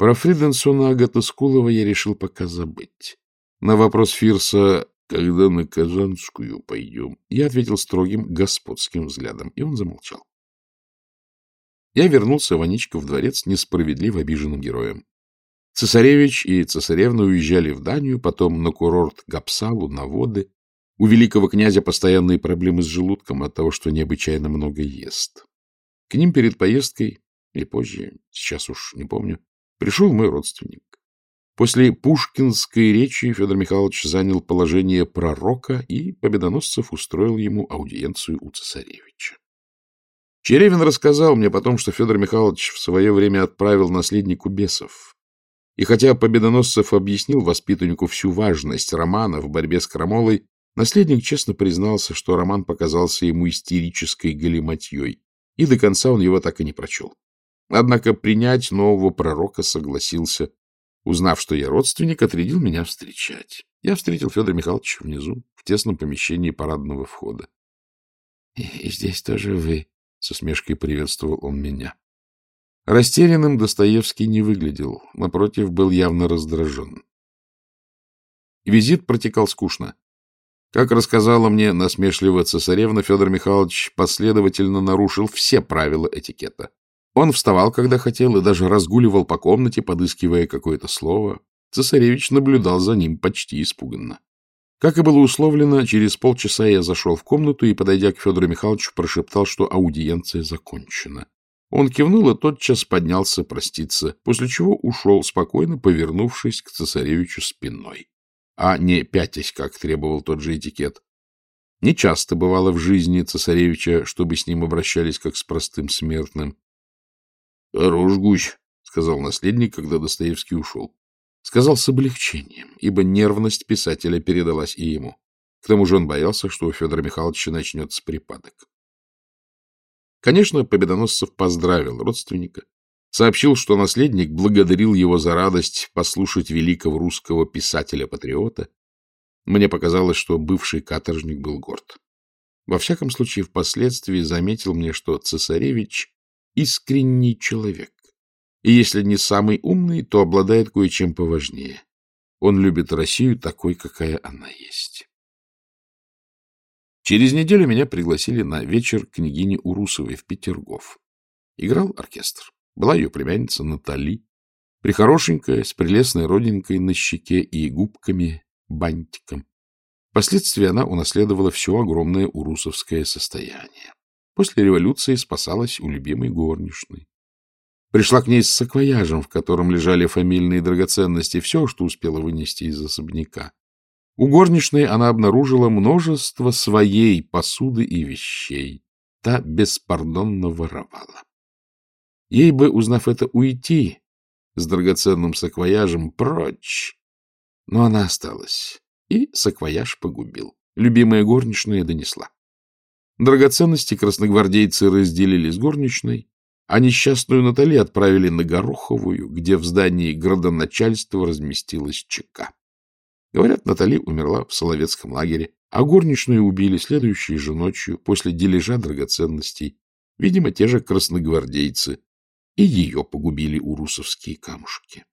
Про Фриденсона Агата Скулова я решил пока забыть. На вопрос Фирса «Когда на Казанскую пойдем?» я ответил строгим господским взглядом, и он замолчал. Я вернулся в Аничков дворец несправедливо обиженным героем. Цесаревич и цесаревна уезжали в Данию, потом на курорт Гапсалу, на воды. У великого князя постоянные проблемы с желудком от того, что необычайно много ест. К ним перед поездкой, или позже, сейчас уж не помню, пришел мой родственник. После пушкинской речи Федор Михайлович занял положение пророка, и Победоносцев устроил ему аудиенцию у цесаревича. Черевин рассказал мне потом, что Федор Михайлович в свое время отправил наследнику бесов. И хотя Победоносцев объяснил воспитаннику всю важность романа в борьбе с Крамолой, наследник честно признался, что роман показался ему истерической галиматьей, и до конца он его так и не прочел. Однако принять нового пророка согласился. Узнав, что я родственник, отрядил меня встречать. Я встретил Федора Михайловича внизу, в тесном помещении парадного входа. — И здесь тоже вы, — с усмешкой приветствовал он меня. Растерянным Достоевский не выглядел, напротив, был явно раздражен. Визит протекал скучно. Как рассказала мне насмешливо цесаревна, Федор Михайлович последовательно нарушил все правила этикета. Он вставал, когда хотел, и даже разгуливал по комнате, подыскивая какое-то слово. Цесаревич наблюдал за ним почти испуганно. Как и было условлено, через полчаса я зашел в комнату и, подойдя к Федору Михайловичу, прошептал, что аудиенция закончена. Он кивнул и тотчас поднялся проститься, после чего ушел, спокойно повернувшись к цесаревичу спиной, а не пятясь, как требовал тот же этикет. Нечасто бывало в жизни цесаревича, чтобы с ним обращались как с простым смертным. — Хорош гусь, — сказал наследник, когда Достоевский ушел. Сказал с облегчением, ибо нервность писателя передалась и ему. К тому же он боялся, что у Федора Михайловича начнется припадок. Конечно, Победоносцев поздравил родственника, сообщил, что наследник благодарил его за радость послушать великого русского писателя-патриота. Мне показалось, что бывший каторжник был горд. Во всяком случае, впоследствии заметил мне, что цесаревич искренний человек. И если не самый умный, то обладает кое-чем поважнее. Он любит Россию такой, какая она есть. Через неделю меня пригласили на вечер княгини Урусовой в Петергоф. Играл оркестр. Была ее племянница Натали, прихорошенькая, с прелестной родинкой на щеке и губками, бантиком. Впоследствии она унаследовала все огромное урусовское состояние. После революции спасалась у любимой горничной. Пришла к ней с саквояжем, в котором лежали фамильные драгоценности, все, что успела вынести из особняка. У горничной она обнаружила множество своей посуды и вещей. Та беспардонно воровала. Ей бы, узнав это, уйти с драгоценным саквояжем прочь. Но она осталась, и саквояж погубил. Любимая горничная донесла. Драгоценности красногвардейцы разделили с горничной, а несчастную Натали отправили на Гороховую, где в здании градоначальства разместилась ЧК. Говорят, Натали умерла в Соловецком лагере, а горничную убили следующей же ночью после дележа драгоценностей. Видимо, те же красногвардейцы. И ее погубили урусовские камушки.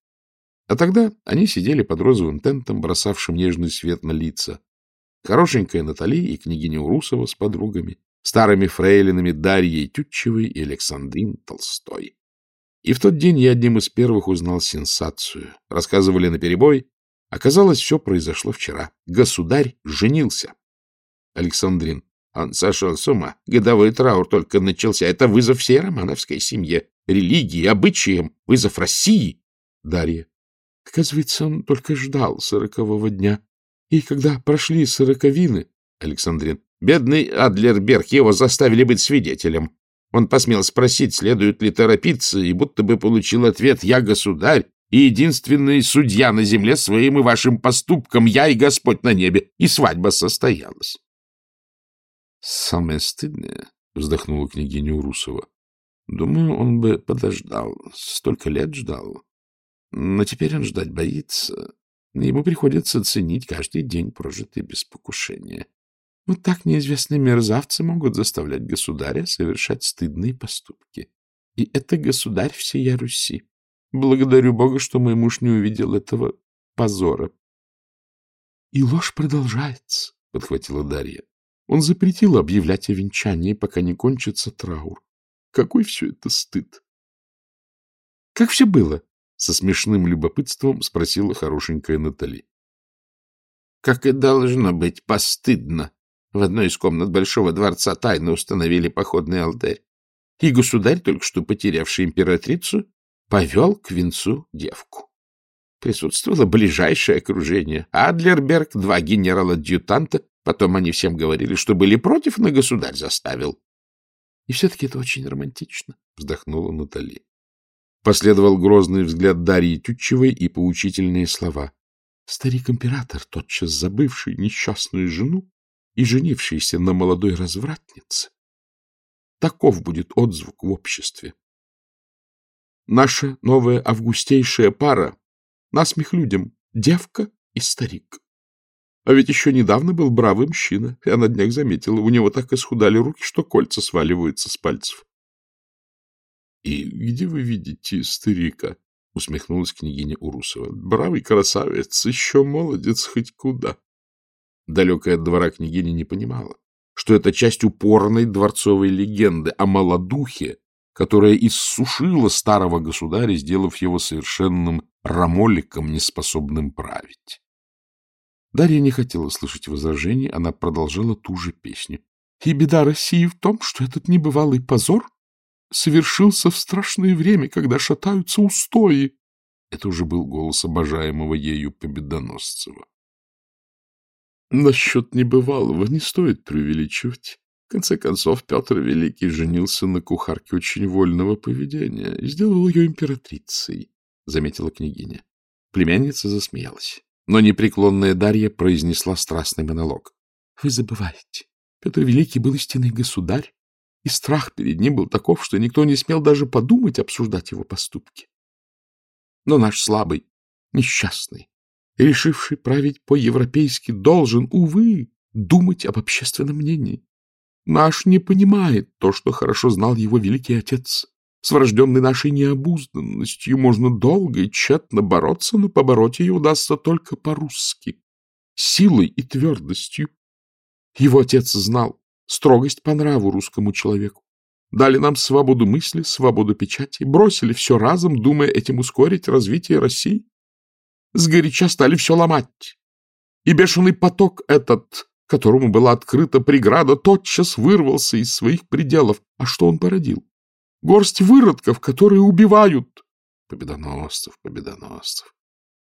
А тогда они сидели под розовым тентом, бросавшим нежный свет на лица, Хорошенькая Натали и княгиня Урусова с подругами, старыми фрейлинами Дарьей Тютчевой и Александрин Толстой. И в тот день я одним из первых узнал сенсацию. Рассказывали наперебой. Оказалось, все произошло вчера. Государь женился. Александрин. Он сошел с ума. Годовой траур только начался. Это вызов всей романовской семье. Религии, обычаям. Вызов России. Дарья. Оказывается, он только ждал сорокового дня. И когда прошли сороковины, Александрин, бедный Адлерберг, его заставили быть свидетелем. Он посмел спросить, следует ли торопиться, и будто бы получил ответ «Я государь, и единственный судья на земле своим и вашим поступкам, я и Господь на небе, и свадьба состоялась». «Самое стыдное», — вздохнула княгиня Урусова, — «думаю, он бы подождал, столько лет ждал. Но теперь он ждать боится, Ему приходится ценить каждый день, прожитый без покушения. Вот так неизвестные мерзавцы могут заставлять государя совершать стыдные поступки. И это государь всея Руси. Благодарю Бога, что мой муж не увидел этого позора. — И ложь продолжается, — подхватила Дарья. Он запретил объявлять о венчании, пока не кончится траур. Какой все это стыд! — Как все было? — со смешным любопытством спросила хорошенькая Натали. — Как и должно быть, постыдно. В одной из комнат Большого дворца тайно установили походный алтарь. И государь, только что потерявший императрицу, повел к венцу девку. Присутствовало ближайшее окружение. Адлерберг, два генерала-адъютанта. Потом они всем говорили, что были против, но государь заставил. — И все-таки это очень романтично, — вздохнула Натали. Последовал грозный взгляд Дарьи Тютчевой и поучительные слова. Старик-император, тотчас забывший несчастную жену и женившийся на молодой развратнице. Таков будет отзвук в обществе. Наша новая августейшая пара — насмех людям, девка и старик. А ведь еще недавно был бравый мужчина. Я на днях заметила, у него так исхудали руки, что кольца сваливаются с пальцев. — И где вы видите старика? — усмехнулась княгиня Урусова. — Бравый красавец, еще молодец хоть куда. Далекая от двора княгиня не понимала, что это часть упорной дворцовой легенды о молодухе, которая иссушила старого государя, сделав его совершенным рамоликом, неспособным править. Дарья не хотела слышать возражений, она продолжала ту же песню. И беда России в том, что этот небывалый позор совершился в страшное время, когда шатаются устои. Это уже был голос обожаемого ею Победоносцева. Насчет небывалого не стоит преувеличивать. В конце концов, Петр Великий женился на кухарке очень вольного поведения и сделал ее императрицей, — заметила княгиня. Племянница засмеялась, но непреклонная Дарья произнесла страстный монолог. — Вы забываете, Петр Великий был истинный государь, и страх перед ним был таков, что никто не смел даже подумать обсуждать его поступки. Но наш слабый, несчастный, решивший править по-европейски, должен, увы, думать об общественном мнении. Наш не понимает то, что хорошо знал его великий отец. С врожденной нашей необузданностью можно долго и тщетно бороться, но побороть ее удастся только по-русски, силой и твердостью. Его отец знал строгость по нраву русскому человеку. Дали нам свободу мысли, свободу печати, бросили все разом, думая этим ускорить развитие России. Сгоряча стали все ломать. И бешеный поток этот которому была открыта преграда, тотчас вырвался из своих пределов. А что он породил? Горсть выродков, которые убивают. Победоносцев, победоносцев.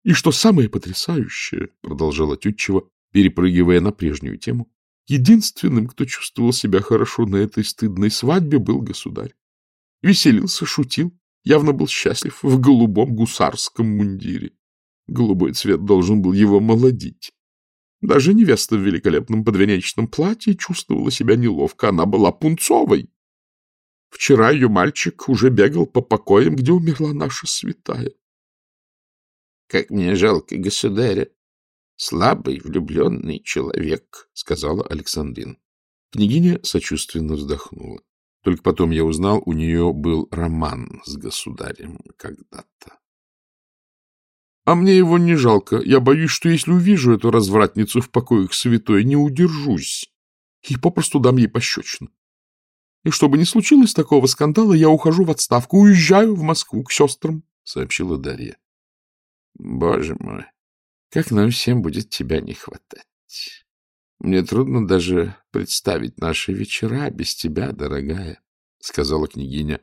И что самое потрясающее, продолжала Тютчева, перепрыгивая на прежнюю тему, единственным, кто чувствовал себя хорошо на этой стыдной свадьбе, был государь. Веселился, шутил, явно был счастлив в голубом гусарском мундире. Голубой цвет должен был его молодить. Даже невеста в великолепном подвенечном платье чувствовала себя неловко, она была пунцовой. Вчера ее мальчик уже бегал по покоям, где умерла наша святая. — Как мне жалко государя. Слабый, влюбленный человек, — сказала Александрин. Княгиня сочувственно вздохнула. Только потом я узнал, у нее был роман с государем когда-то. А мне его не жалко. Я боюсь, что если увижу эту развратницу в покоях святой, не удержусь и попросту дам ей пощечину. И чтобы не случилось такого скандала, я ухожу в отставку, уезжаю в Москву к сестрам, — сообщила Дарья. — Боже мой, как нам всем будет тебя не хватать. Мне трудно даже представить наши вечера без тебя, дорогая, — сказала княгиня.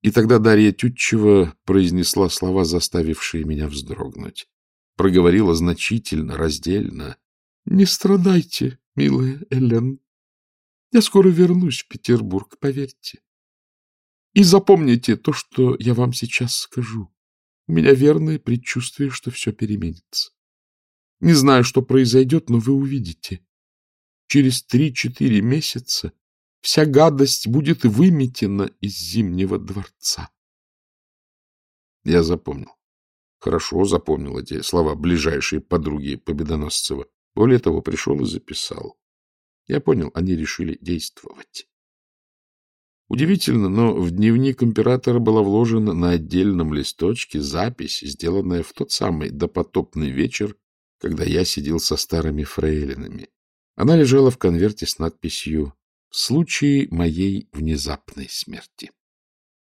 И тогда Дарья Тютчева произнесла слова, заставившие меня вздрогнуть. Проговорила значительно, раздельно. — Не страдайте, милая Элен. Я скоро вернусь в Петербург, поверьте. И запомните то, что я вам сейчас скажу. У меня верное предчувствие, что все переменится. Не знаю, что произойдет, но вы увидите. Через три-четыре месяца Вся гадость будет выметена из Зимнего дворца. Я запомнил. Хорошо запомнил эти слова ближайшей подруги Победоносцева. Более того, пришел и записал. Я понял, они решили действовать. Удивительно, но в дневник императора была вложена на отдельном листочке запись, сделанная в тот самый допотопный вечер, когда я сидел со старыми фрейлинами. Она лежала в конверте с надписью «В случае моей внезапной смерти».